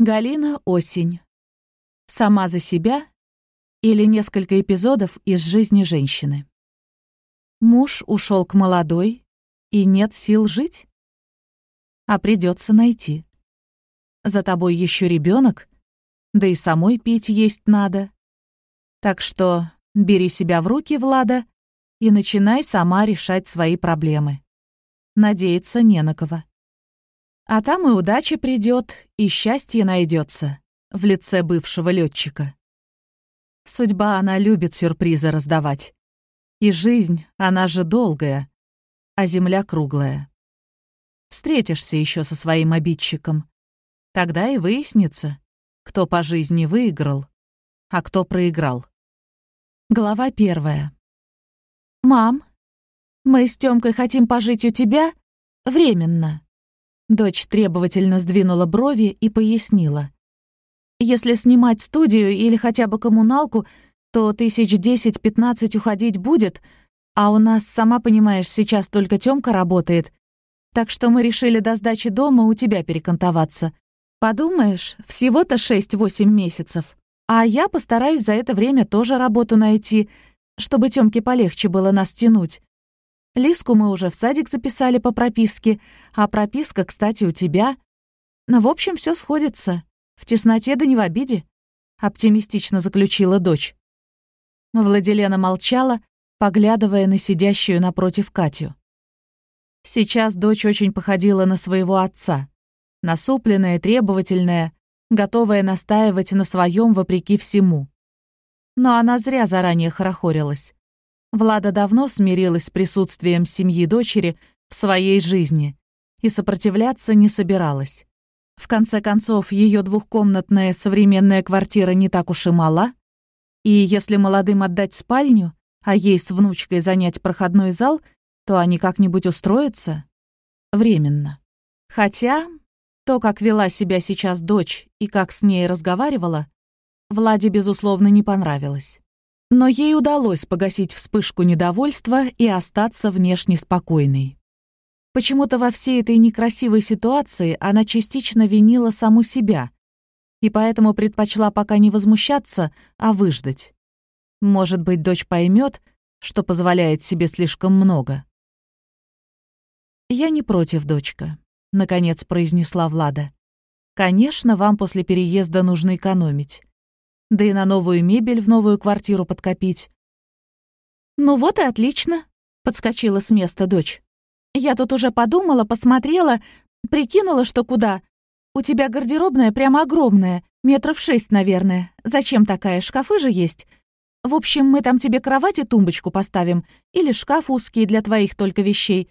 Галина Осень. Сама за себя или несколько эпизодов из жизни женщины. Муж ушел к молодой, и нет сил жить? А придется найти. За тобой еще ребенок, да и самой пить есть надо. Так что бери себя в руки, Влада, и начинай сама решать свои проблемы. Надеяться не на кого. А там и удача придет, и счастье найдется в лице бывшего летчика. Судьба она любит сюрпризы раздавать. И жизнь, она же долгая, а земля круглая. Встретишься еще со своим обидчиком. Тогда и выяснится, кто по жизни выиграл, а кто проиграл. Глава первая. «Мам, мы с Тёмкой хотим пожить у тебя временно». Дочь требовательно сдвинула брови и пояснила. «Если снимать студию или хотя бы коммуналку, то тысяч десять-пятнадцать уходить будет, а у нас, сама понимаешь, сейчас только Тёмка работает, так что мы решили до сдачи дома у тебя перекантоваться. Подумаешь, всего-то шесть-восемь месяцев. А я постараюсь за это время тоже работу найти, чтобы Тёмке полегче было нас тянуть. Лиску мы уже в садик записали по прописке, а прописка, кстати, у тебя. Ну, в общем, все сходится. В тесноте да не в обиде», — оптимистично заключила дочь. Владилена молчала, поглядывая на сидящую напротив Катю. Сейчас дочь очень походила на своего отца. Насупленная, требовательная, готовая настаивать на своем вопреки всему. Но она зря заранее хорохорилась. Влада давно смирилась с присутствием семьи дочери в своей жизни и сопротивляться не собиралась. В конце концов, ее двухкомнатная современная квартира не так уж и мала, и если молодым отдать спальню, а ей с внучкой занять проходной зал, то они как-нибудь устроятся. Временно. Хотя то, как вела себя сейчас дочь и как с ней разговаривала, Владе, безусловно, не понравилось. Но ей удалось погасить вспышку недовольства и остаться внешне спокойной. Почему-то во всей этой некрасивой ситуации она частично винила саму себя и поэтому предпочла пока не возмущаться, а выждать. Может быть, дочь поймет, что позволяет себе слишком много. «Я не против, дочка», — наконец произнесла Влада. «Конечно, вам после переезда нужно экономить да и на новую мебель в новую квартиру подкопить. «Ну вот и отлично», — подскочила с места дочь. «Я тут уже подумала, посмотрела, прикинула, что куда. У тебя гардеробная прямо огромная, метров шесть, наверное. Зачем такая? Шкафы же есть. В общем, мы там тебе кровать и тумбочку поставим, или шкаф узкий для твоих только вещей.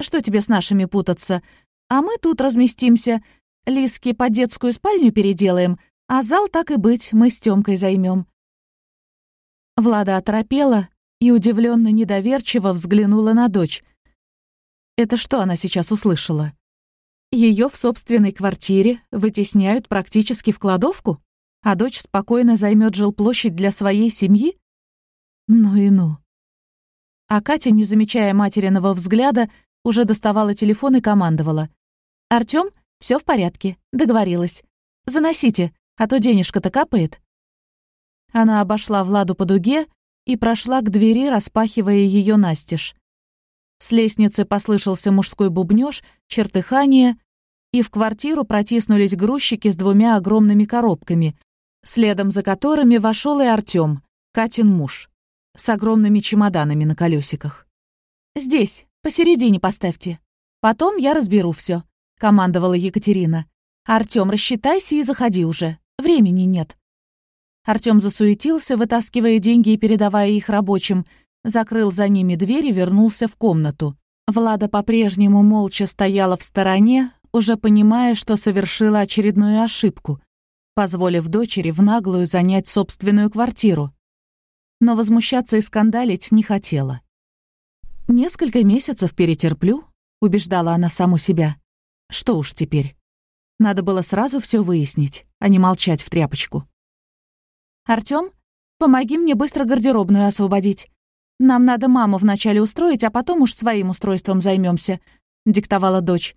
Что тебе с нашими путаться? А мы тут разместимся. Лиски под детскую спальню переделаем, а зал, так и быть, мы с Тёмкой займем. Влада оторопела и удивленно недоверчиво взглянула на дочь. Это что она сейчас услышала? Ее в собственной квартире вытесняют практически в кладовку, а дочь спокойно займет жилплощадь для своей семьи? Ну и ну. А Катя, не замечая материного взгляда, уже доставала телефон и командовала. «Артём, все в порядке, договорилась. Заносите, а то денежка-то капает». Она обошла Владу по дуге и прошла к двери, распахивая ее настежь. С лестницы послышался мужской бубнёж, чертыхание, и в квартиру протиснулись грузчики с двумя огромными коробками, следом за которыми вошел и Артём, Катин муж, с огромными чемоданами на колесиках. «Здесь, посередине поставьте. Потом я разберу все, командовала Екатерина. «Артём, рассчитайся и заходи уже». Времени нет». Артём засуетился, вытаскивая деньги и передавая их рабочим, закрыл за ними дверь и вернулся в комнату. Влада по-прежнему молча стояла в стороне, уже понимая, что совершила очередную ошибку, позволив дочери в наглую занять собственную квартиру. Но возмущаться и скандалить не хотела. «Несколько месяцев перетерплю», — убеждала она саму себя. «Что уж теперь?» Надо было сразу все выяснить, а не молчать в тряпочку. «Артём, помоги мне быстро гардеробную освободить. Нам надо маму вначале устроить, а потом уж своим устройством займемся, диктовала дочь.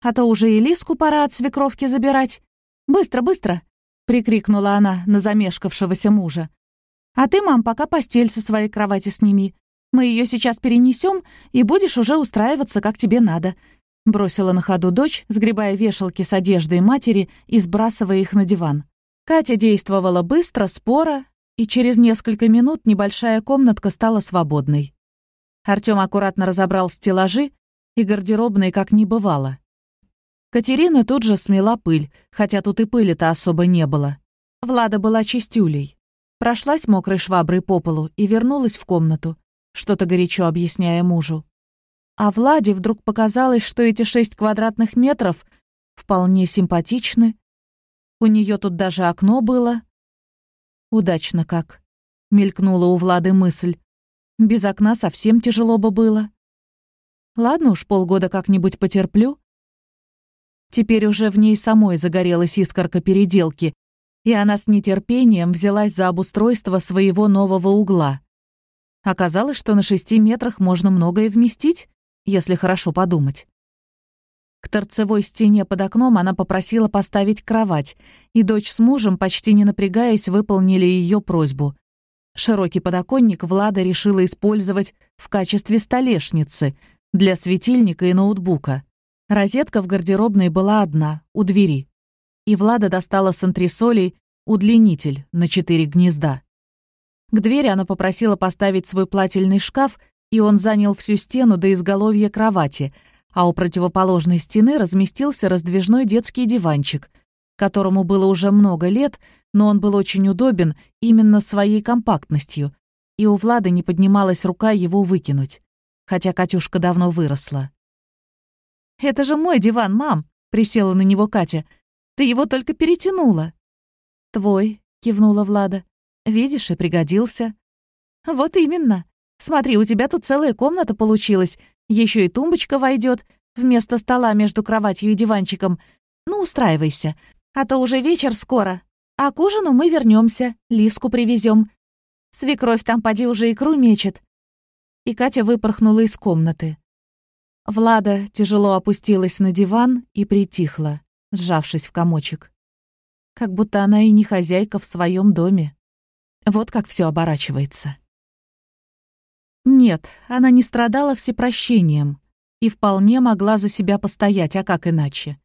«А то уже и Лиску пора от свекровки забирать. «Быстро, быстро!» — прикрикнула она на замешкавшегося мужа. «А ты, мам, пока постель со своей кровати сними. Мы ее сейчас перенесем, и будешь уже устраиваться, как тебе надо», — бросила на ходу дочь, сгребая вешалки с одеждой матери и сбрасывая их на диван. Катя действовала быстро, споро, и через несколько минут небольшая комнатка стала свободной. Артём аккуратно разобрал стеллажи, и гардеробной как не бывало. Катерина тут же смела пыль, хотя тут и пыли-то особо не было. Влада была чистюлей. Прошлась мокрой шваброй по полу и вернулась в комнату, что-то горячо объясняя мужу. А Владе вдруг показалось, что эти шесть квадратных метров вполне симпатичны. У нее тут даже окно было. Удачно как. Мелькнула у Влады мысль. Без окна совсем тяжело бы было. Ладно уж, полгода как-нибудь потерплю. Теперь уже в ней самой загорелась искорка переделки, и она с нетерпением взялась за обустройство своего нового угла. Оказалось, что на шести метрах можно многое вместить, если хорошо подумать. К торцевой стене под окном она попросила поставить кровать, и дочь с мужем, почти не напрягаясь, выполнили ее просьбу. Широкий подоконник Влада решила использовать в качестве столешницы для светильника и ноутбука. Розетка в гардеробной была одна, у двери. И Влада достала с антресолей удлинитель на четыре гнезда. К двери она попросила поставить свой плательный шкаф, и он занял всю стену до изголовья кровати, а у противоположной стены разместился раздвижной детский диванчик, которому было уже много лет, но он был очень удобен именно своей компактностью, и у Влады не поднималась рука его выкинуть, хотя Катюшка давно выросла. «Это же мой диван, мам!» — присела на него Катя. «Ты его только перетянула». «Твой», — кивнула Влада. «Видишь, и пригодился». «Вот именно. Смотри, у тебя тут целая комната получилась. Еще и тумбочка войдет вместо стола между кроватью и диванчиком. Ну, устраивайся. А то уже вечер скоро. А к ужину мы вернемся, Лиску привезем. Свекровь там поди уже икру мечет». И Катя выпорхнула из комнаты. Влада тяжело опустилась на диван и притихла, сжавшись в комочек. Как будто она и не хозяйка в своем доме. Вот как все оборачивается. Нет, она не страдала всепрощением и вполне могла за себя постоять, а как иначе?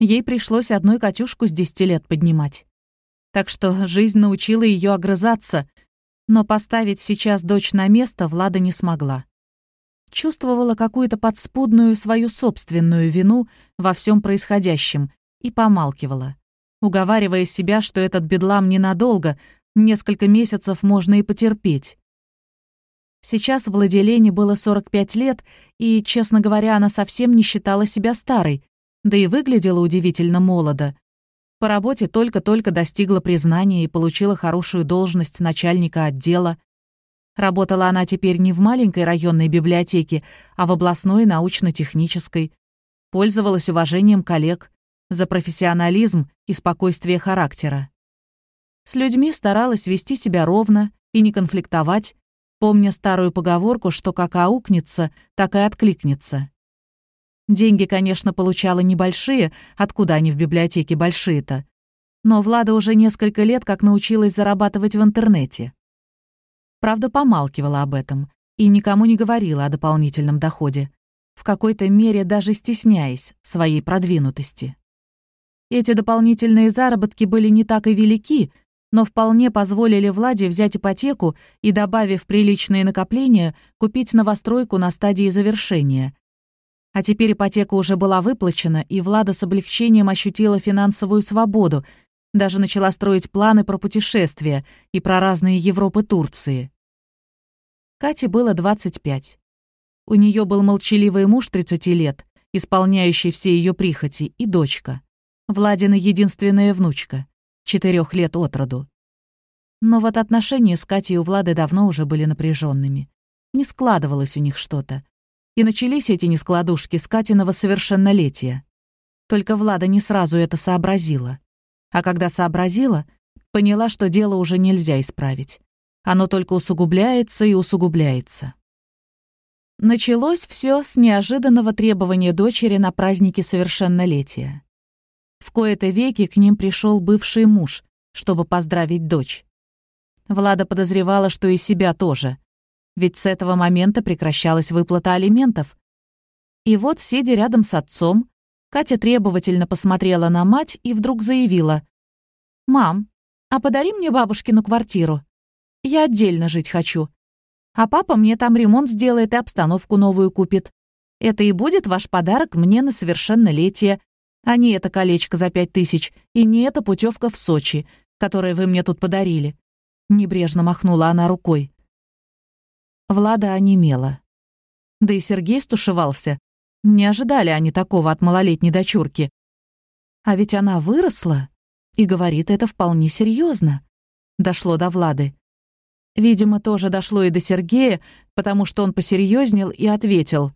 Ей пришлось одной Катюшку с десяти лет поднимать. Так что жизнь научила ее огрызаться, но поставить сейчас дочь на место Влада не смогла чувствовала какую-то подспудную свою собственную вину во всем происходящем и помалкивала, уговаривая себя, что этот бедлам ненадолго, несколько месяцев можно и потерпеть. Сейчас Владилене было 45 лет, и, честно говоря, она совсем не считала себя старой, да и выглядела удивительно молодо. По работе только-только достигла признания и получила хорошую должность начальника отдела. Работала она теперь не в маленькой районной библиотеке, а в областной научно-технической. Пользовалась уважением коллег за профессионализм и спокойствие характера. С людьми старалась вести себя ровно и не конфликтовать, помня старую поговорку, что как аукнется, так и откликнется. Деньги, конечно, получала небольшие, откуда они в библиотеке большие-то. Но Влада уже несколько лет как научилась зарабатывать в интернете. Правда, помалкивала об этом и никому не говорила о дополнительном доходе, в какой-то мере даже стесняясь своей продвинутости. Эти дополнительные заработки были не так и велики, но вполне позволили Владе взять ипотеку и, добавив приличные накопления, купить новостройку на стадии завершения. А теперь ипотека уже была выплачена, и Влада с облегчением ощутила финансовую свободу, даже начала строить планы про путешествия и про разные Европы Турции. Кате было 25. У нее был молчаливый муж 30 лет, исполняющий все ее прихоти, и дочка. Владина единственная внучка, четырех лет от роду. Но вот отношения с Катей у Влады давно уже были напряженными. Не складывалось у них что-то. И начались эти нескладушки с Катиного совершеннолетия. Только Влада не сразу это сообразила. А когда сообразила, поняла, что дело уже нельзя исправить. Оно только усугубляется и усугубляется. Началось все с неожиданного требования дочери на празднике совершеннолетия. В кои-то веки к ним пришел бывший муж, чтобы поздравить дочь. Влада подозревала, что и себя тоже. Ведь с этого момента прекращалась выплата алиментов. И вот, сидя рядом с отцом, Катя требовательно посмотрела на мать и вдруг заявила. «Мам, а подари мне бабушкину квартиру. Я отдельно жить хочу. А папа мне там ремонт сделает и обстановку новую купит. Это и будет ваш подарок мне на совершеннолетие, а не это колечко за пять тысяч и не эта путевка в Сочи, которую вы мне тут подарили». Небрежно махнула она рукой. Влада онемела. Да и Сергей стушевался. Не ожидали они такого от малолетней дочурки. А ведь она выросла и говорит это вполне серьезно. Дошло до Влады. Видимо, тоже дошло и до Сергея, потому что он посерьезнел и ответил.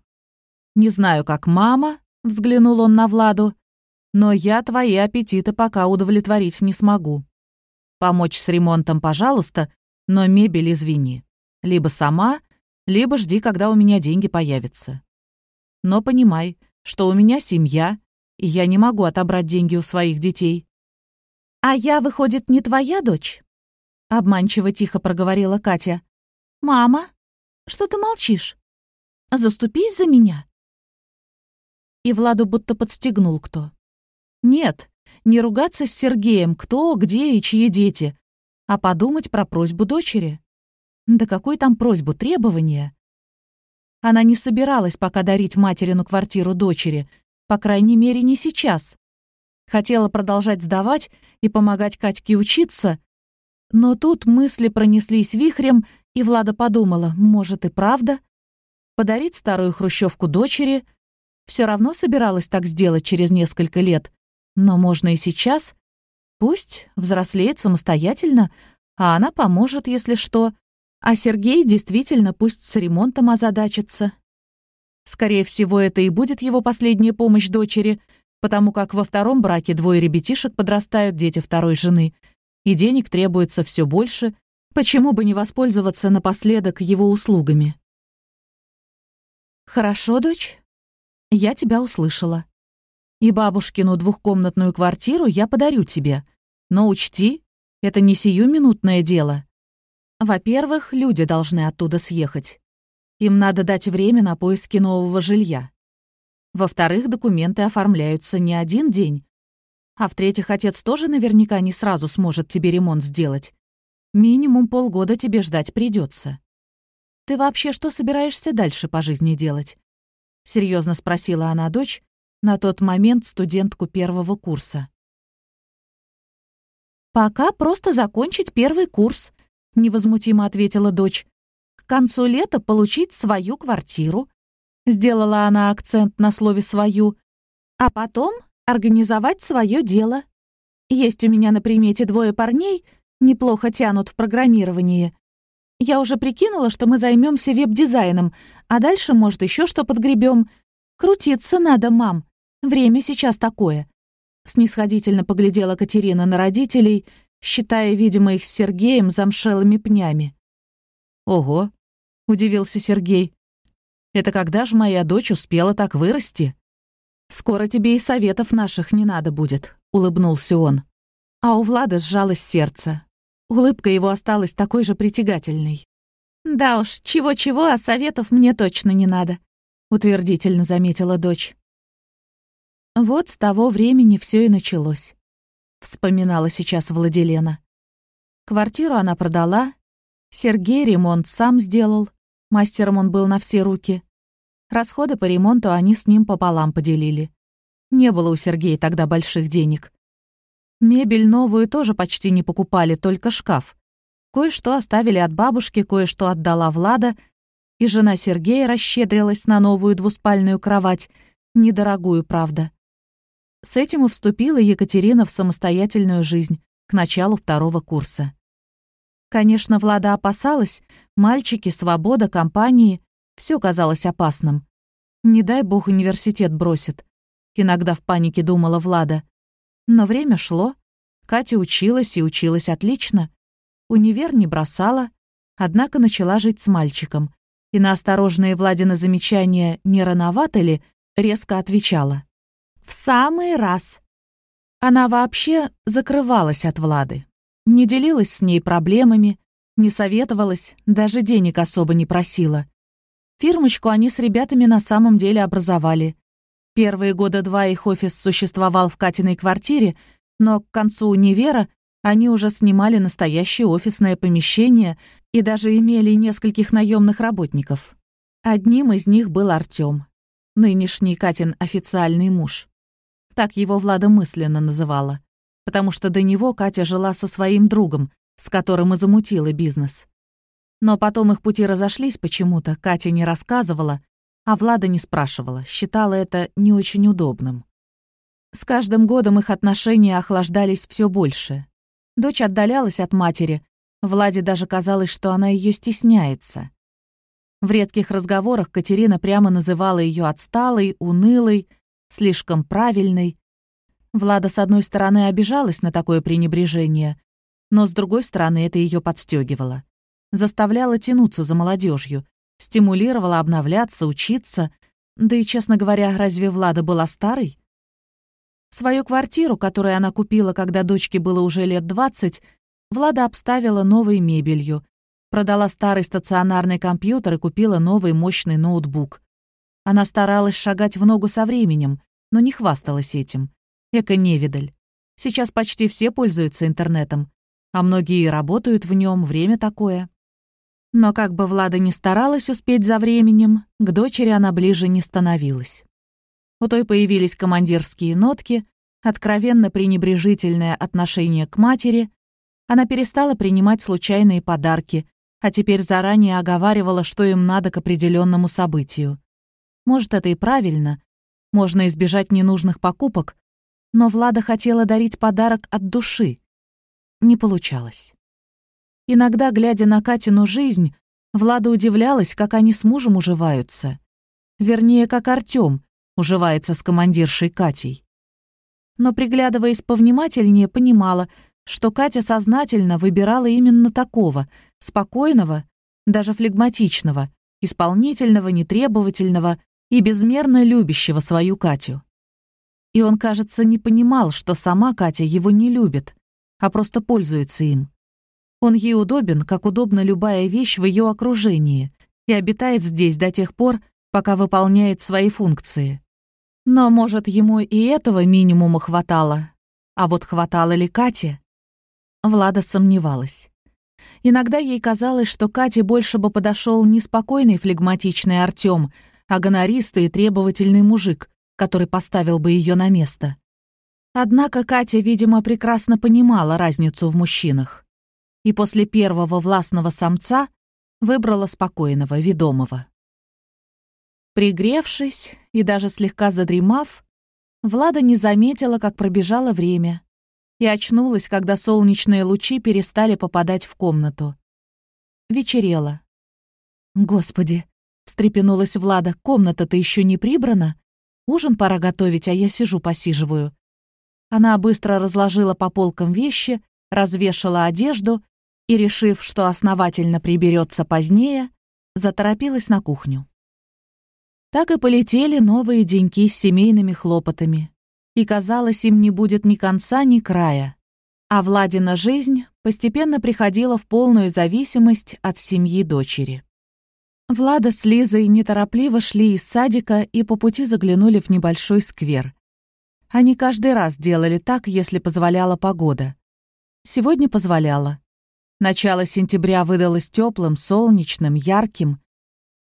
«Не знаю, как мама», — взглянул он на Владу, «но я твои аппетиты пока удовлетворить не смогу. Помочь с ремонтом, пожалуйста, но мебель извини. Либо сама, либо жди, когда у меня деньги появятся. Но понимай, что у меня семья, и я не могу отобрать деньги у своих детей. «А я, выходит, не твоя дочь?» Обманчиво тихо проговорила Катя. «Мама, что ты молчишь? Заступись за меня!» И Владу будто подстегнул кто. «Нет, не ругаться с Сергеем, кто, где и чьи дети, а подумать про просьбу дочери. Да какой там просьбу, требования? Она не собиралась пока дарить материну квартиру дочери, по крайней мере, не сейчас. Хотела продолжать сдавать и помогать Катьке учиться, но тут мысли пронеслись вихрем, и Влада подумала, может и правда. Подарить старую хрущевку дочери все равно собиралась так сделать через несколько лет, но можно и сейчас. Пусть взрослеет самостоятельно, а она поможет, если что. А Сергей действительно пусть с ремонтом озадачится. Скорее всего, это и будет его последняя помощь дочери, потому как во втором браке двое ребятишек подрастают, дети второй жены, и денег требуется все больше, почему бы не воспользоваться напоследок его услугами? «Хорошо, дочь, я тебя услышала. И бабушкину двухкомнатную квартиру я подарю тебе, но учти, это не сиюминутное дело. Во-первых, люди должны оттуда съехать. Им надо дать время на поиски нового жилья. Во-вторых, документы оформляются не один день. А в-третьих, отец тоже наверняка не сразу сможет тебе ремонт сделать. Минимум полгода тебе ждать придется. Ты вообще что собираешься дальше по жизни делать? Серьезно спросила она дочь, на тот момент студентку первого курса. «Пока просто закончить первый курс», — невозмутимо ответила дочь. «К концу лета получить свою квартиру». Сделала она акцент на слове «свою». «А потом организовать свое дело. Есть у меня на примете двое парней, неплохо тянут в программировании. Я уже прикинула, что мы займемся веб-дизайном, а дальше, может, еще что подгребем. Крутиться надо, мам. Время сейчас такое». Снисходительно поглядела Катерина на родителей — считая, видимо, их с Сергеем замшелыми пнями. «Ого!» — удивился Сергей. «Это когда же моя дочь успела так вырасти?» «Скоро тебе и советов наших не надо будет», — улыбнулся он. А у Влада сжалось сердце. Улыбка его осталась такой же притягательной. «Да уж, чего-чего, а советов мне точно не надо», — утвердительно заметила дочь. Вот с того времени все и началось вспоминала сейчас Владилена. Квартиру она продала, Сергей ремонт сам сделал, мастером он был на все руки. Расходы по ремонту они с ним пополам поделили. Не было у Сергея тогда больших денег. Мебель новую тоже почти не покупали, только шкаф. Кое-что оставили от бабушки, кое-что отдала Влада, и жена Сергея расщедрилась на новую двуспальную кровать, недорогую, правда. С этим и вступила Екатерина в самостоятельную жизнь к началу второго курса. Конечно, Влада опасалась, мальчики, свобода, компании — все казалось опасным. Не дай бог университет бросит. Иногда в панике думала Влада. Но время шло. Катя училась и училась отлично. Универ не бросала, однако начала жить с мальчиком. И на осторожные Владины замечания «не рановато ли?» резко отвечала. «В самый раз». Она вообще закрывалась от Влады. Не делилась с ней проблемами, не советовалась, даже денег особо не просила. Фирмочку они с ребятами на самом деле образовали. Первые года два их офис существовал в Катиной квартире, но к концу универа они уже снимали настоящее офисное помещение и даже имели нескольких наемных работников. Одним из них был Артём, нынешний Катин официальный муж. Так его Влада мысленно называла, потому что до него Катя жила со своим другом, с которым и замутила бизнес. Но потом их пути разошлись почему-то, Катя не рассказывала, а Влада не спрашивала, считала это не очень удобным. С каждым годом их отношения охлаждались все больше. Дочь отдалялась от матери, Владе даже казалось, что она ее стесняется. В редких разговорах Катерина прямо называла ее отсталой, унылой, слишком правильной. Влада, с одной стороны, обижалась на такое пренебрежение, но с другой стороны, это ее подстегивало. Заставляла тянуться за молодежью, стимулировала обновляться, учиться. Да и, честно говоря, разве Влада была старой? Свою квартиру, которую она купила, когда дочке было уже лет двадцать, Влада обставила новой мебелью, продала старый стационарный компьютер и купила новый мощный ноутбук. Она старалась шагать в ногу со временем, но не хвасталась этим. Эко-невидаль. Сейчас почти все пользуются интернетом, а многие работают в нем, время такое. Но как бы Влада ни старалась успеть за временем, к дочери она ближе не становилась. У той появились командирские нотки, откровенно пренебрежительное отношение к матери. Она перестала принимать случайные подарки, а теперь заранее оговаривала, что им надо к определенному событию. Может, это и правильно. Можно избежать ненужных покупок. Но Влада хотела дарить подарок от души. Не получалось. Иногда, глядя на Катину жизнь, Влада удивлялась, как они с мужем уживаются. Вернее, как Артём уживается с командиршей Катей. Но, приглядываясь повнимательнее, понимала, что Катя сознательно выбирала именно такого, спокойного, даже флегматичного, исполнительного, нетребовательного, и безмерно любящего свою Катю. И он, кажется, не понимал, что сама Катя его не любит, а просто пользуется им. Он ей удобен, как удобна любая вещь в ее окружении, и обитает здесь до тех пор, пока выполняет свои функции. Но, может, ему и этого минимума хватало. А вот хватало ли Кате? Влада сомневалась. Иногда ей казалось, что Кате больше бы подошел не спокойный флегматичный Артем, а гонористый и требовательный мужик, который поставил бы ее на место. Однако Катя, видимо, прекрасно понимала разницу в мужчинах. И после первого властного самца выбрала спокойного, ведомого. Пригревшись и даже слегка задремав, Влада не заметила, как пробежало время, и очнулась, когда солнечные лучи перестали попадать в комнату. Вечерело. Господи, встрепенулась Влада. «Комната-то еще не прибрана? Ужин пора готовить, а я сижу-посиживаю». Она быстро разложила по полкам вещи, развешала одежду и, решив, что основательно приберется позднее, заторопилась на кухню. Так и полетели новые деньки с семейными хлопотами. И, казалось, им не будет ни конца, ни края. А Владина жизнь постепенно приходила в полную зависимость от семьи дочери. Влада с Лизой неторопливо шли из садика и по пути заглянули в небольшой сквер. Они каждый раз делали так, если позволяла погода. Сегодня позволяла. Начало сентября выдалось теплым, солнечным, ярким.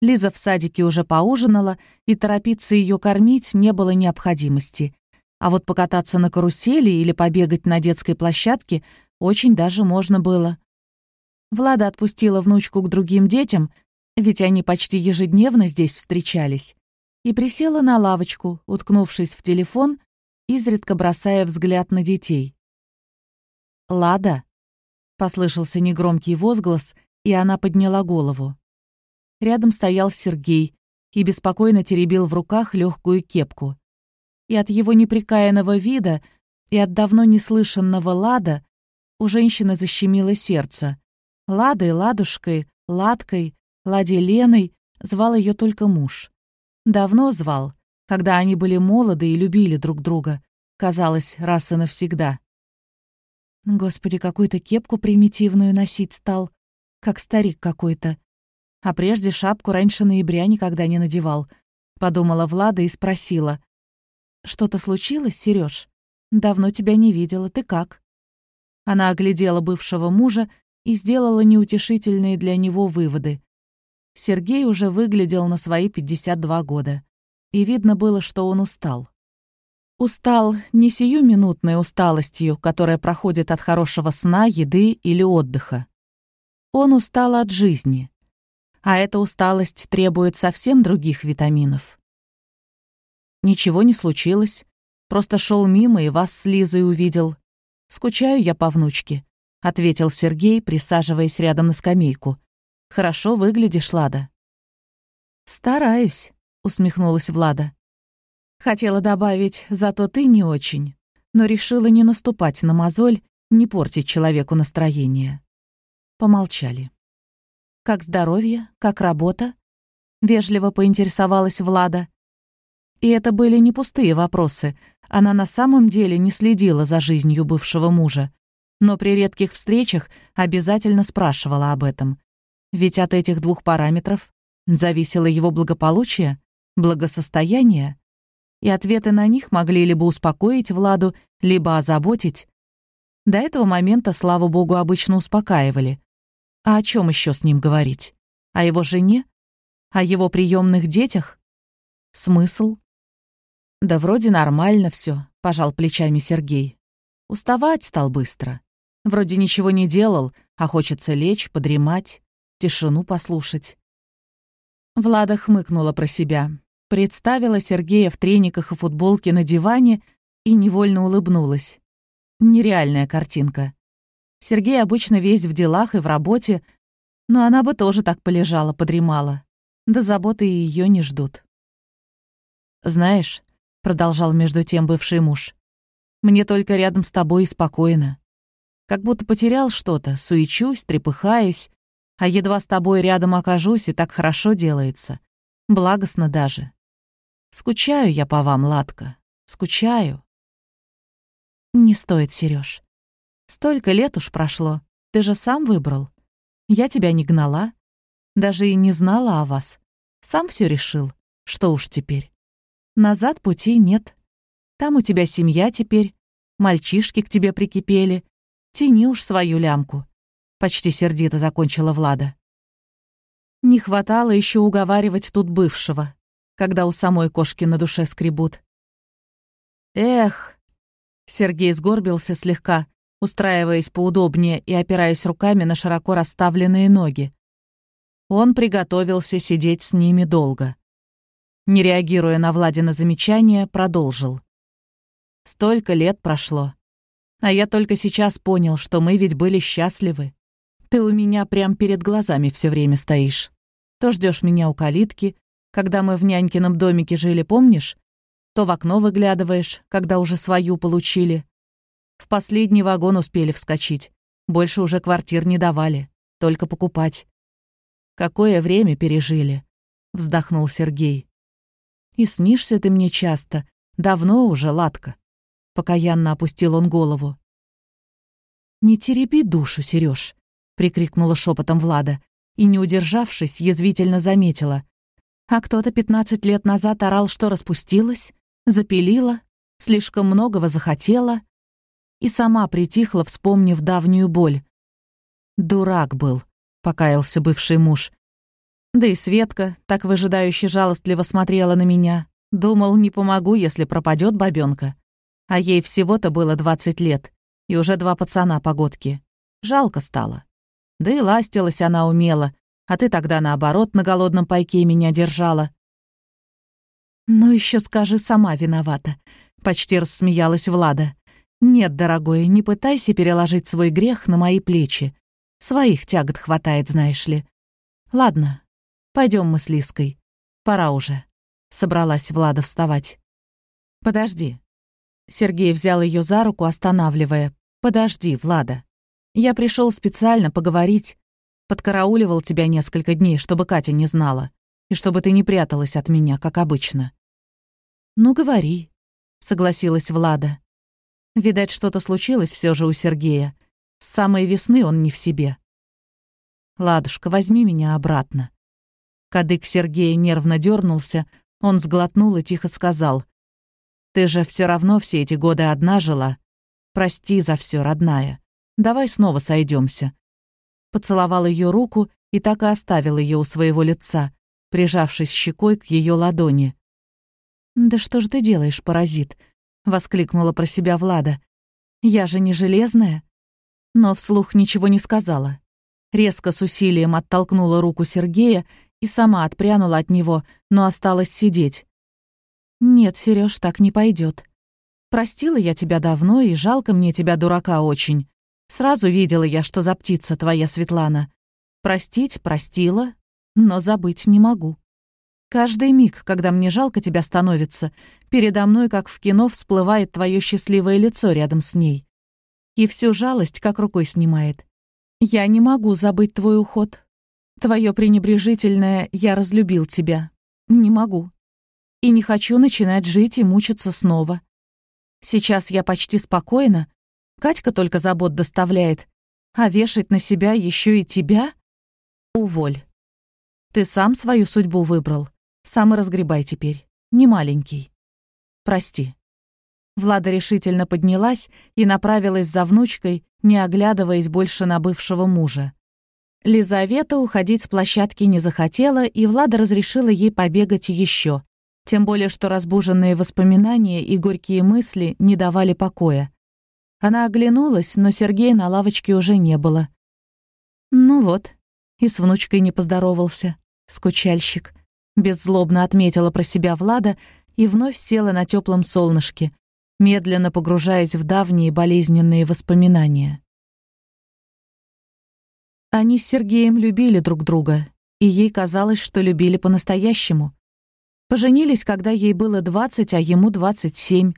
Лиза в садике уже поужинала, и торопиться ее кормить не было необходимости. А вот покататься на карусели или побегать на детской площадке очень даже можно было. Влада отпустила внучку к другим детям, ведь они почти ежедневно здесь встречались, и присела на лавочку, уткнувшись в телефон, изредка бросая взгляд на детей. «Лада!» — послышался негромкий возглас, и она подняла голову. Рядом стоял Сергей и беспокойно теребил в руках легкую кепку. И от его неприкаянного вида, и от давно неслышанного лада у женщины защемило сердце. Ладой, ладушкой, ладкой Ладе Леной звал ее только муж. Давно звал, когда они были молоды и любили друг друга. казалось, раз и навсегда. Господи, какую-то кепку примитивную носить стал, как старик какой-то. А прежде шапку раньше ноября никогда не надевал. Подумала Влада и спросила. «Что-то случилось, Серёж? Давно тебя не видела, ты как?» Она оглядела бывшего мужа и сделала неутешительные для него выводы. Сергей уже выглядел на свои 52 года, и видно было, что он устал. Устал не сиюминутной усталостью, которая проходит от хорошего сна, еды или отдыха. Он устал от жизни, а эта усталость требует совсем других витаминов. Ничего не случилось, просто шел мимо и вас с Лизой увидел. Скучаю я по внучке, ответил Сергей, присаживаясь рядом на скамейку. Хорошо выглядишь, Лада. Стараюсь, усмехнулась Влада. Хотела добавить, зато ты не очень, но решила не наступать на мозоль, не портить человеку настроение. Помолчали. «Как здоровье? Как работа?» — вежливо поинтересовалась Влада. И это были не пустые вопросы. Она на самом деле не следила за жизнью бывшего мужа, но при редких встречах обязательно спрашивала об этом. Ведь от этих двух параметров зависело его благополучие, благосостояние, и ответы на них могли либо успокоить Владу, либо озаботить. До этого момента, слава богу, обычно успокаивали. А о чем еще с ним говорить? О его жене? О его приемных детях? Смысл? Да вроде нормально все, пожал плечами Сергей. Уставать стал быстро. Вроде ничего не делал, а хочется лечь, подремать, тишину послушать. Влада хмыкнула про себя. Представила Сергея в трениках и футболке на диване и невольно улыбнулась. Нереальная картинка. Сергей обычно весь в делах и в работе, но она бы тоже так полежала, подремала. Да заботы ее не ждут. «Знаешь», — продолжал между тем бывший муж, «мне только рядом с тобой и спокойно. Как будто потерял что-то, суечусь, трепыхаюсь, а едва с тобой рядом окажусь, и так хорошо делается. Благостно даже. Скучаю я по вам, Ладка. Скучаю. Не стоит, Сереж. Столько лет уж прошло. Ты же сам выбрал. Я тебя не гнала. Даже и не знала о вас. Сам все решил. Что уж теперь. Назад пути нет. Там у тебя семья теперь. Мальчишки к тебе прикипели. Тяни уж свою лямку. Почти сердито закончила Влада. Не хватало еще уговаривать тут бывшего когда у самой кошки на душе скребут. «Эх!» Сергей сгорбился слегка, устраиваясь поудобнее и опираясь руками на широко расставленные ноги. Он приготовился сидеть с ними долго. Не реагируя на Владина замечание, продолжил. «Столько лет прошло. А я только сейчас понял, что мы ведь были счастливы. Ты у меня прям перед глазами все время стоишь. То ждешь меня у калитки, когда мы в нянькином домике жили, помнишь? То в окно выглядываешь, когда уже свою получили. В последний вагон успели вскочить. Больше уже квартир не давали, только покупать. Какое время пережили, вздохнул Сергей. И снишься ты мне часто, давно уже, Ладка. Покаянно опустил он голову. Не тереби душу, Сереж, прикрикнула шепотом Влада и, не удержавшись, язвительно заметила. А кто-то 15 лет назад орал, что распустилась, запилила, слишком многого захотела и сама притихла, вспомнив давнюю боль. «Дурак был», — покаялся бывший муж. Да и Светка так выжидающе жалостливо смотрела на меня. Думал, не помогу, если пропадет бабёнка. А ей всего-то было 20 лет, и уже два пацана погодки. Жалко стало. Да и ластилась она умела, а ты тогда, наоборот, на голодном пайке меня держала». «Ну еще скажи, сама виновата», — почти рассмеялась Влада. «Нет, дорогой, не пытайся переложить свой грех на мои плечи. Своих тягот хватает, знаешь ли. Ладно, пойдем мы с Лиской. Пора уже», — собралась Влада вставать. «Подожди». Сергей взял ее за руку, останавливая. «Подожди, Влада. Я пришел специально поговорить. Подкарауливал тебя несколько дней, чтобы Катя не знала, и чтобы ты не пряталась от меня, как обычно». «Ну, говори», — согласилась Влада. Видать, что-то случилось все же у Сергея. С самой весны он не в себе. «Ладушка, возьми меня обратно». Кадык Сергея нервно дернулся, он сглотнул и тихо сказал. «Ты же все равно все эти годы одна жила. Прости за все, родная. Давай снова сойдемся. Поцеловал ее руку и так и оставил ее у своего лица, прижавшись щекой к ее ладони. «Да что же ты делаешь, паразит?» — воскликнула про себя Влада. «Я же не железная». Но вслух ничего не сказала. Резко с усилием оттолкнула руку Сергея и сама отпрянула от него, но осталась сидеть. «Нет, Сереж, так не пойдет. Простила я тебя давно, и жалко мне тебя, дурака, очень. Сразу видела я, что за птица твоя Светлана. Простить простила, но забыть не могу. Каждый миг, когда мне жалко тебя становится, передо мной, как в кино, всплывает твое счастливое лицо рядом с ней. И всю жалость как рукой снимает. Я не могу забыть твой уход. Твое пренебрежительное «я разлюбил тебя». Не могу. И не хочу начинать жить и мучиться снова. Сейчас я почти спокойна. Катька только забот доставляет. А вешать на себя еще и тебя? Уволь. Ты сам свою судьбу выбрал. Сам и разгребай теперь. Не маленький. Прости. Влада решительно поднялась и направилась за внучкой, не оглядываясь больше на бывшего мужа. Лизавета уходить с площадки не захотела, и Влада разрешила ей побегать еще, тем более, что разбуженные воспоминания и горькие мысли не давали покоя. Она оглянулась, но Сергея на лавочке уже не было. «Ну вот, и с внучкой не поздоровался, скучальщик», беззлобно отметила про себя Влада и вновь села на теплом солнышке, медленно погружаясь в давние болезненные воспоминания. Они с Сергеем любили друг друга, и ей казалось, что любили по-настоящему. Поженились, когда ей было 20, а ему 27.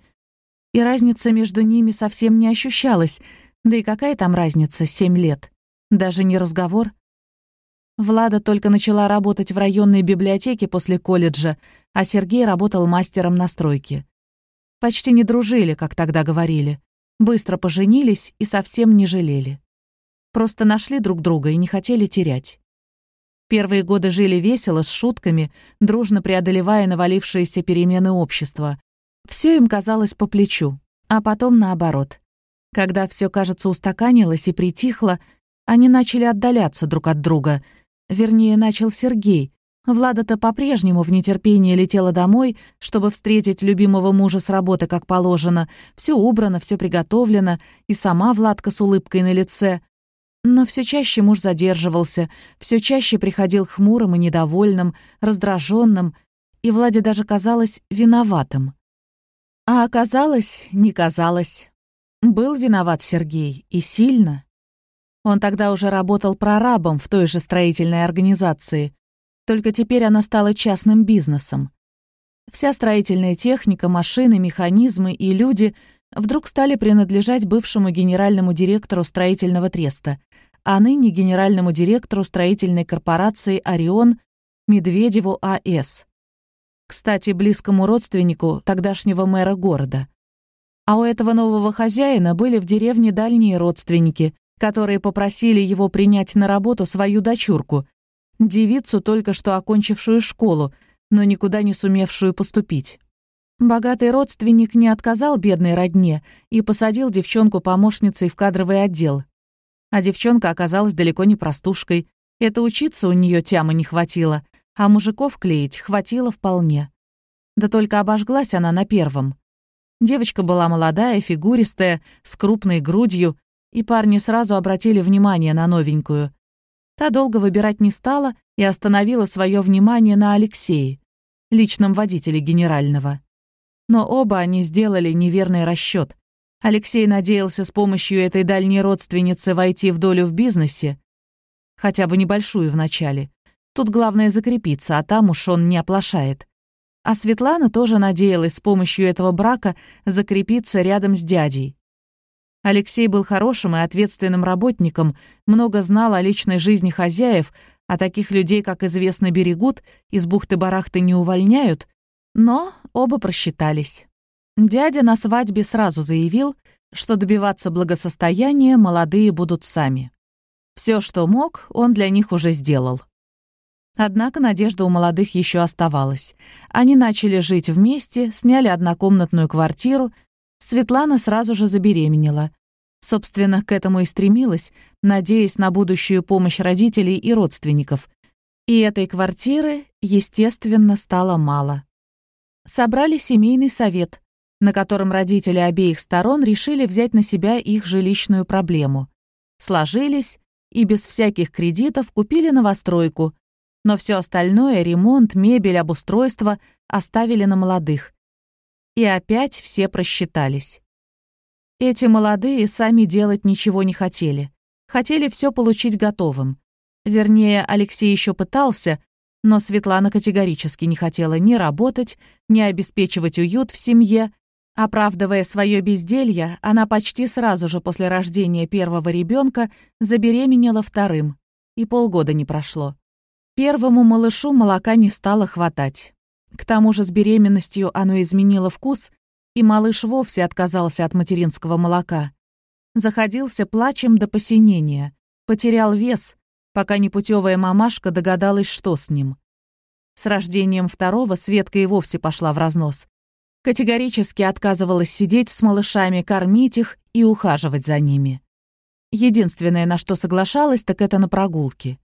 И разница между ними совсем не ощущалась. Да и какая там разница, 7 лет? Даже не разговор. Влада только начала работать в районной библиотеке после колледжа, а Сергей работал мастером на стройке. Почти не дружили, как тогда говорили. Быстро поженились и совсем не жалели. Просто нашли друг друга и не хотели терять. Первые годы жили весело, с шутками, дружно преодолевая навалившиеся перемены общества. Все им казалось по плечу, а потом наоборот. Когда все, кажется, устаканилось и притихло, они начали отдаляться друг от друга. Вернее, начал Сергей. Влада-то по-прежнему в нетерпении летела домой, чтобы встретить любимого мужа с работы как положено. Все убрано, все приготовлено, и сама Владка с улыбкой на лице. Но все чаще муж задерживался, все чаще приходил хмурым и недовольным, раздраженным, и Владе даже казалось виноватым. А оказалось, не казалось. Был виноват Сергей, и сильно. Он тогда уже работал прорабом в той же строительной организации, только теперь она стала частным бизнесом. Вся строительная техника, машины, механизмы и люди вдруг стали принадлежать бывшему генеральному директору строительного треста, а ныне генеральному директору строительной корпорации «Орион» Медведеву А.С. Кстати, близкому родственнику тогдашнего мэра города. А у этого нового хозяина были в деревне дальние родственники, которые попросили его принять на работу свою дочурку, девицу, только что окончившую школу, но никуда не сумевшую поступить. Богатый родственник не отказал бедной родне и посадил девчонку помощницей в кадровый отдел, а девчонка оказалась далеко не простушкой. Это учиться у нее тяма не хватило, а мужиков клеить хватило вполне. Да только обожглась она на первом. Девочка была молодая, фигуристая, с крупной грудью, и парни сразу обратили внимание на новенькую. Та долго выбирать не стала и остановила свое внимание на Алексее, личном водителе генерального. Но оба они сделали неверный расчет. Алексей надеялся с помощью этой дальней родственницы войти в долю в бизнесе, хотя бы небольшую вначале. Тут главное закрепиться, а там уж он не оплошает. А Светлана тоже надеялась с помощью этого брака закрепиться рядом с дядей. Алексей был хорошим и ответственным работником, много знал о личной жизни хозяев, а таких людей, как известно, берегут, из бухты-барахты не увольняют, но оба просчитались. Дядя на свадьбе сразу заявил, что добиваться благосостояния молодые будут сами. Все, что мог, он для них уже сделал. Однако надежда у молодых еще оставалась. Они начали жить вместе, сняли однокомнатную квартиру. Светлана сразу же забеременела. Собственно, к этому и стремилась, надеясь на будущую помощь родителей и родственников. И этой квартиры, естественно, стало мало. Собрали семейный совет, на котором родители обеих сторон решили взять на себя их жилищную проблему. Сложились и без всяких кредитов купили новостройку, но все остальное — ремонт, мебель, обустройство — оставили на молодых. И опять все просчитались. Эти молодые сами делать ничего не хотели. Хотели все получить готовым. Вернее, Алексей еще пытался, но Светлана категорически не хотела ни работать, ни обеспечивать уют в семье. Оправдывая свое безделье, она почти сразу же после рождения первого ребенка забеременела вторым, и полгода не прошло. Первому малышу молока не стало хватать. К тому же с беременностью оно изменило вкус, и малыш вовсе отказался от материнского молока. Заходился плачем до посинения, потерял вес, пока непутевая мамашка догадалась, что с ним. С рождением второго Светка и вовсе пошла в разнос. Категорически отказывалась сидеть с малышами, кормить их и ухаживать за ними. Единственное, на что соглашалась, так это на прогулки.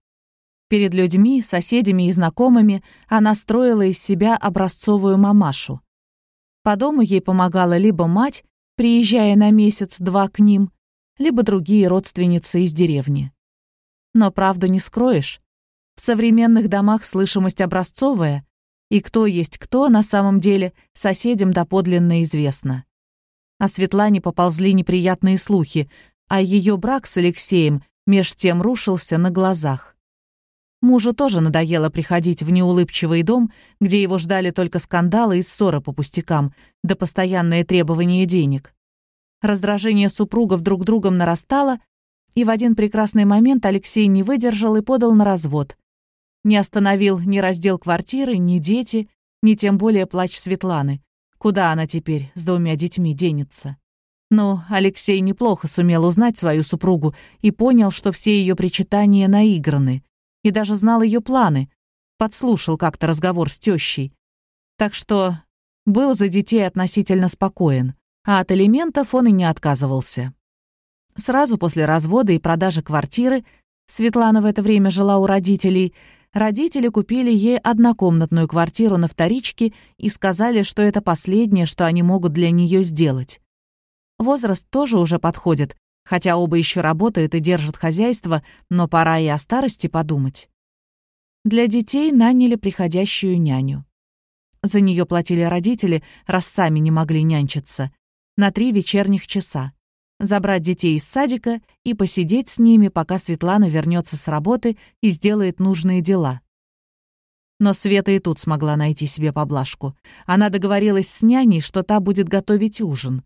Перед людьми, соседями и знакомыми она строила из себя образцовую мамашу. По дому ей помогала либо мать, приезжая на месяц-два к ним, либо другие родственницы из деревни. Но правду не скроешь. В современных домах слышимость образцовая, и кто есть кто на самом деле соседям доподлинно известно. О Светлане поползли неприятные слухи, а ее брак с Алексеем меж тем рушился на глазах. Мужу тоже надоело приходить в неулыбчивый дом, где его ждали только скандалы и ссоры по пустякам, да постоянные требования денег. Раздражение супругов друг другом нарастало, и в один прекрасный момент Алексей не выдержал и подал на развод. Не остановил ни раздел квартиры, ни дети, ни тем более плач Светланы. Куда она теперь с двумя детьми денется? Но Алексей неплохо сумел узнать свою супругу и понял, что все ее причитания наиграны — и даже знал ее планы. Подслушал как-то разговор с тещей. Так что был за детей относительно спокоен, а от элементов он и не отказывался. Сразу после развода и продажи квартиры Светлана в это время жила у родителей. Родители купили ей однокомнатную квартиру на вторичке и сказали, что это последнее, что они могут для нее сделать. Возраст тоже уже подходит, Хотя оба еще работают и держат хозяйство, но пора и о старости подумать. Для детей наняли приходящую няню. За нее платили родители, раз сами не могли нянчиться, на три вечерних часа. Забрать детей из садика и посидеть с ними, пока Светлана вернется с работы и сделает нужные дела. Но Света и тут смогла найти себе поблажку. Она договорилась с няней, что та будет готовить ужин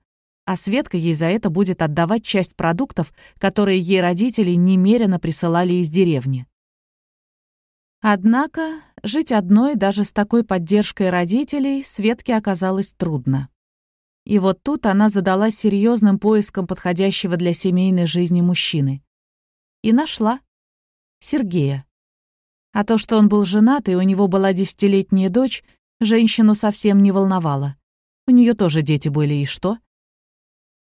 а Светка ей за это будет отдавать часть продуктов, которые ей родители немерено присылали из деревни. Однако жить одной даже с такой поддержкой родителей Светке оказалось трудно. И вот тут она задалась серьезным поиском подходящего для семейной жизни мужчины. И нашла. Сергея. А то, что он был женат и у него была десятилетняя дочь, женщину совсем не волновало. У нее тоже дети были, и что?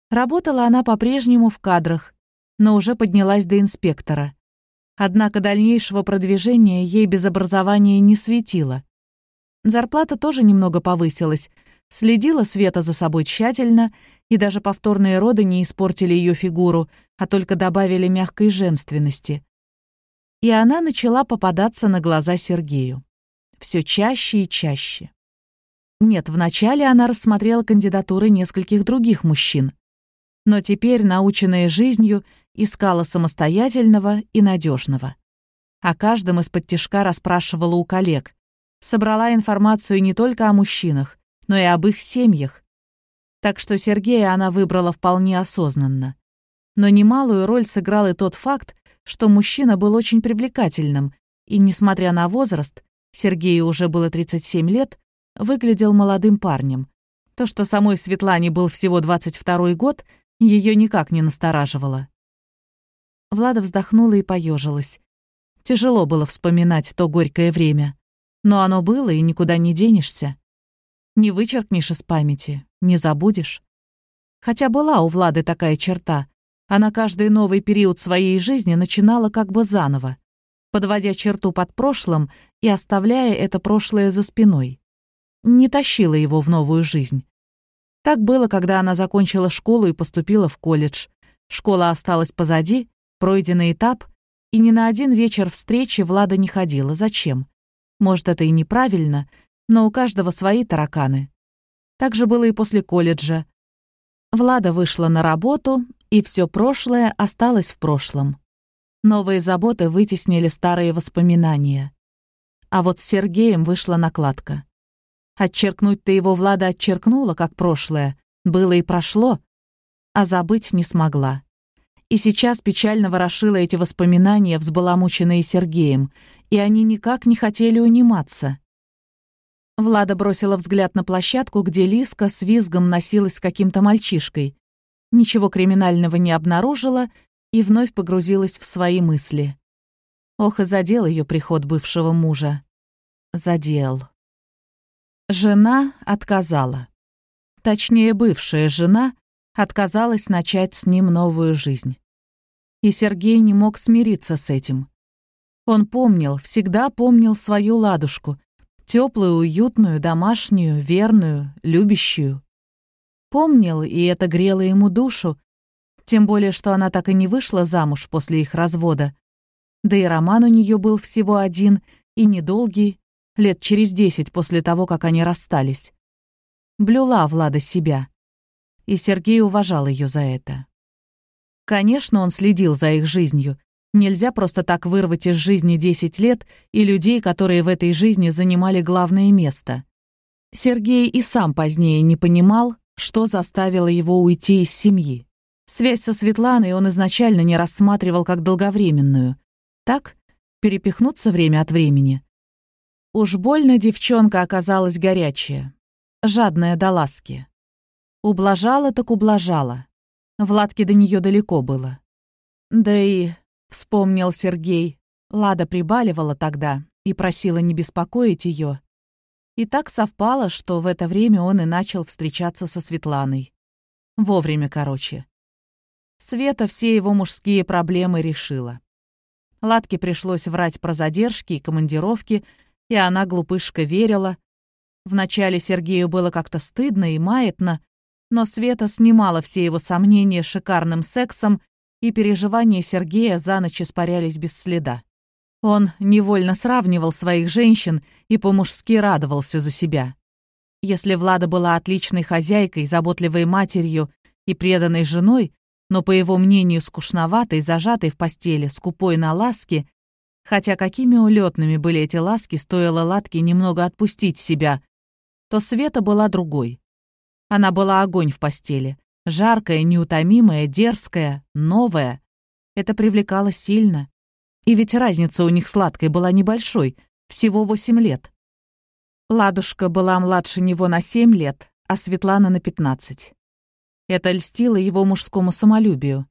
Работала она по-прежнему в кадрах, но уже поднялась до инспектора. Однако дальнейшего продвижения ей без образования не светило. Зарплата тоже немного повысилась. Следила Света за собой тщательно, и даже повторные роды не испортили ее фигуру, а только добавили мягкой женственности. И она начала попадаться на глаза Сергею. Все чаще и чаще. Нет, вначале она рассмотрела кандидатуры нескольких других мужчин но теперь, наученная жизнью, искала самостоятельного и надежного. О каждом из-под тишка расспрашивала у коллег. Собрала информацию не только о мужчинах, но и об их семьях. Так что Сергея она выбрала вполне осознанно. Но немалую роль сыграл и тот факт, что мужчина был очень привлекательным, и, несмотря на возраст, Сергею уже было 37 лет, выглядел молодым парнем. То, что самой Светлане был всего 22 год, ее никак не настораживало. Влада вздохнула и поежилась. Тяжело было вспоминать то горькое время. Но оно было, и никуда не денешься. Не вычеркнешь из памяти, не забудешь. Хотя была у Влады такая черта. Она каждый новый период своей жизни начинала как бы заново, подводя черту под прошлым и оставляя это прошлое за спиной. Не тащила его в новую жизнь. Так было, когда она закончила школу и поступила в колледж. Школа осталась позади, пройденный этап, и ни на один вечер встречи Влада не ходила. Зачем? Может, это и неправильно, но у каждого свои тараканы. Так же было и после колледжа. Влада вышла на работу, и все прошлое осталось в прошлом. Новые заботы вытеснили старые воспоминания. А вот с Сергеем вышла накладка. Отчеркнуть-то его Влада отчеркнула, как прошлое. Было и прошло, а забыть не смогла. И сейчас печально ворошила эти воспоминания, взбаламученные Сергеем, и они никак не хотели униматься. Влада бросила взгляд на площадку, где Лиска с визгом носилась с каким-то мальчишкой. Ничего криминального не обнаружила и вновь погрузилась в свои мысли. Ох, и задел ее приход бывшего мужа. Задел. Жена отказала. Точнее, бывшая жена отказалась начать с ним новую жизнь. И Сергей не мог смириться с этим. Он помнил, всегда помнил свою ладушку, Теплую, уютную, домашнюю, верную, любящую. Помнил, и это грело ему душу, тем более, что она так и не вышла замуж после их развода. Да и роман у нее был всего один, и недолгий, лет через десять после того, как они расстались. Блюла Влада себя. И Сергей уважал ее за это. Конечно, он следил за их жизнью, Нельзя просто так вырвать из жизни 10 лет и людей, которые в этой жизни занимали главное место. Сергей и сам позднее не понимал, что заставило его уйти из семьи. Связь со Светланой он изначально не рассматривал как долговременную. Так, перепихнуться время от времени. Уж больно девчонка оказалась горячая, жадная до ласки. Ублажала так ублажала. Владке до нее далеко было. Да и Вспомнил Сергей. Лада прибаливала тогда и просила не беспокоить ее. И так совпало, что в это время он и начал встречаться со Светланой. Вовремя, короче. Света все его мужские проблемы решила. Ладке пришлось врать про задержки и командировки, и она, глупышка, верила. Вначале Сергею было как-то стыдно и маятно, но Света снимала все его сомнения шикарным сексом и переживания Сергея за ночь испарялись без следа. Он невольно сравнивал своих женщин и по-мужски радовался за себя. Если Влада была отличной хозяйкой, заботливой матерью и преданной женой, но, по его мнению, скучноватой, зажатой в постели, скупой на ласки, хотя какими улетными были эти ласки, стоило Ладке немного отпустить себя, то Света была другой. Она была огонь в постели, Жаркая, неутомимая, дерзкая, новая. Это привлекало сильно. И ведь разница у них сладкой была небольшой, всего восемь лет. Ладушка была младше него на семь лет, а Светлана на пятнадцать. Это льстило его мужскому самолюбию.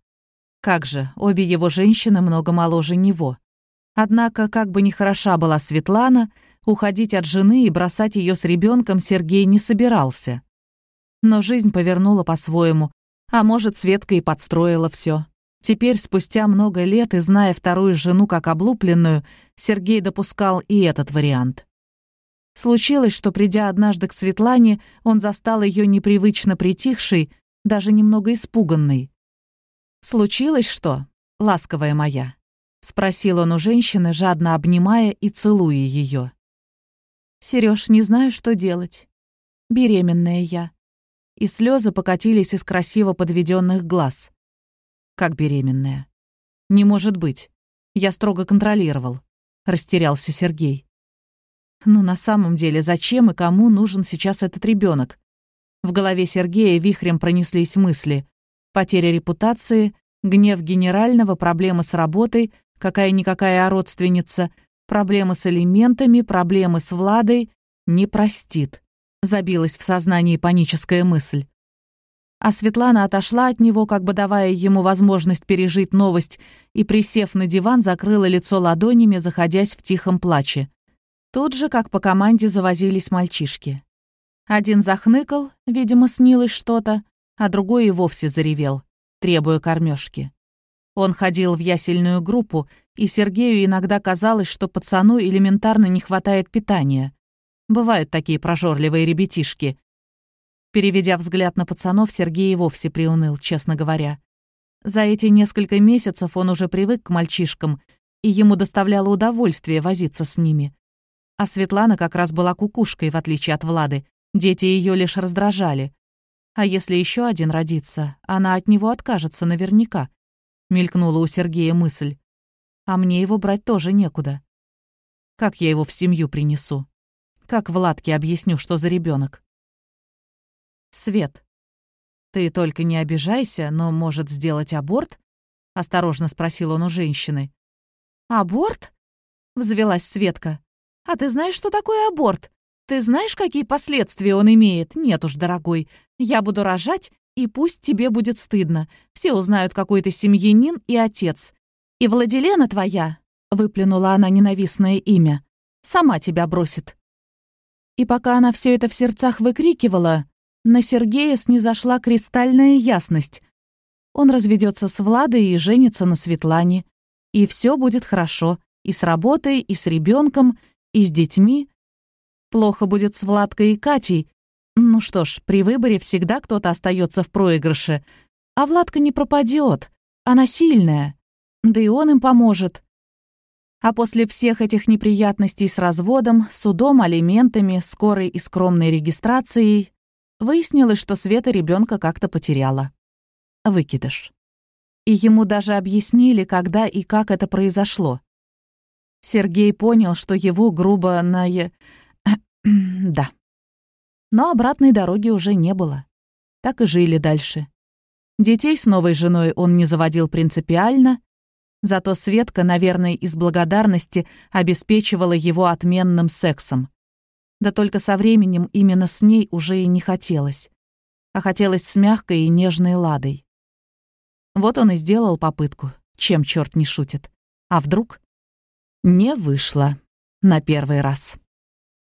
Как же, обе его женщины много моложе него. Однако, как бы ни хороша была Светлана, уходить от жены и бросать ее с ребенком Сергей не собирался. Но жизнь повернула по-своему, а может, Светка и подстроила все. Теперь, спустя много лет и зная вторую жену как облупленную, Сергей допускал и этот вариант. Случилось, что, придя однажды к Светлане, он застал ее непривычно притихшей, даже немного испуганной. «Случилось что, ласковая моя?» — спросил он у женщины, жадно обнимая и целуя ее. «Серёж, не знаю, что делать. Беременная я и слезы покатились из красиво подведенных глаз. Как беременная. «Не может быть. Я строго контролировал», — растерялся Сергей. «Ну, на самом деле, зачем и кому нужен сейчас этот ребенок? В голове Сергея вихрем пронеслись мысли. Потеря репутации, гнев генерального, проблемы с работой, какая-никакая родственница, проблемы с элементами, проблемы с Владой. Не простит. Забилась в сознании паническая мысль. А Светлана отошла от него, как бы давая ему возможность пережить новость, и, присев на диван, закрыла лицо ладонями, заходясь в тихом плаче. Тут же, как по команде, завозились мальчишки. Один захныкал, видимо, снилось что-то, а другой и вовсе заревел, требуя кормежки. Он ходил в ясельную группу, и Сергею иногда казалось, что пацану элементарно не хватает питания. Бывают такие прожорливые ребятишки. Переведя взгляд на пацанов, Сергей вовсе приуныл, честно говоря. За эти несколько месяцев он уже привык к мальчишкам, и ему доставляло удовольствие возиться с ними. А Светлана как раз была кукушкой, в отличие от Влады, Дети ее лишь раздражали. А если еще один родится, она от него откажется наверняка. Мелькнула у Сергея мысль. А мне его брать тоже некуда. Как я его в семью принесу? Как Владке объясню, что за ребенок? Свет, ты только не обижайся, но может сделать аборт? Осторожно спросил он у женщины. Аборт? Взвелась Светка. А ты знаешь, что такое аборт? Ты знаешь, какие последствия он имеет? Нет уж, дорогой. Я буду рожать, и пусть тебе будет стыдно. Все узнают, какой ты семьянин и отец. И Владилена твоя, — выплюнула она ненавистное имя, — сама тебя бросит. И пока она все это в сердцах выкрикивала, на Сергея снизошла кристальная ясность. Он разведется с Владой и женится на Светлане. И все будет хорошо. И с работой, и с ребенком, и с детьми, Плохо будет с Владкой и Катей. Ну что ж, при выборе всегда кто-то остается в проигрыше. А Владка не пропадет. Она сильная. Да и он им поможет. А после всех этих неприятностей с разводом, судом, алиментами, скорой и скромной регистрацией, выяснилось, что Света ребенка как-то потеряла. Выкидыш. И ему даже объяснили, когда и как это произошло. Сергей понял, что его грубо на... да. Но обратной дороги уже не было. Так и жили дальше. Детей с новой женой он не заводил принципиально, зато Светка, наверное, из благодарности обеспечивала его отменным сексом. Да только со временем именно с ней уже и не хотелось, а хотелось с мягкой и нежной ладой. Вот он и сделал попытку, чем черт не шутит. А вдруг? Не вышло на первый раз.